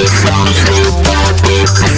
It's on super